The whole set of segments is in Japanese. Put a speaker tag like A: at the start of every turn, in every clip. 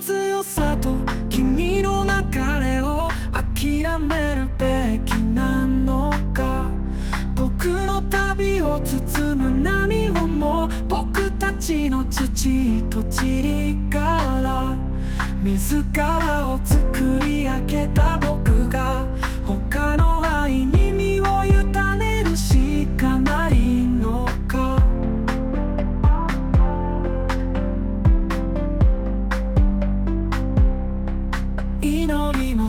A: 強さと君の流れを諦めるべきなのか。僕の旅を包む波をも僕たちの土と塵から。自らを作り上げ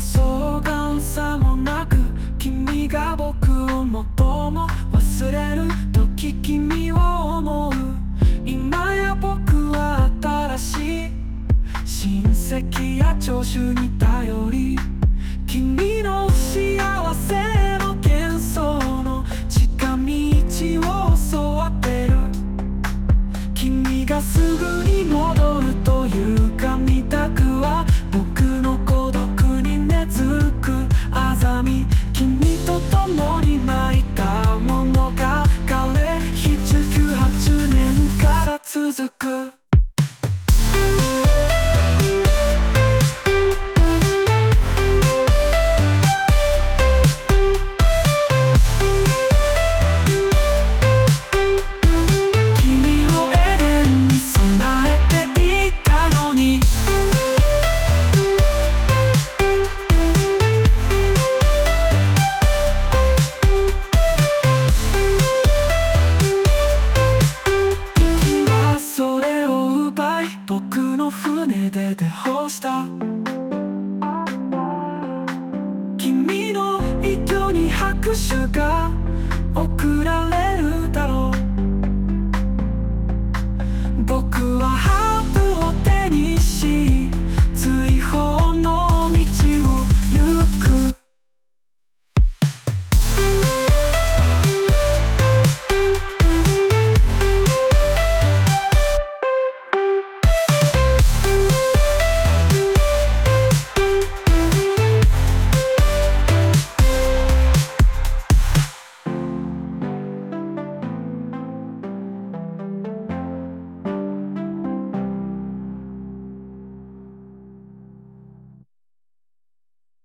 A: 相関さもなく君が僕を最も忘れる時君を思う今や僕は新しい親戚や聴取に頼り君の幸せの幻想の近道を教わってる君がすぐに戻るというか見たくは僕の船で出放した。君の糸に拍手が。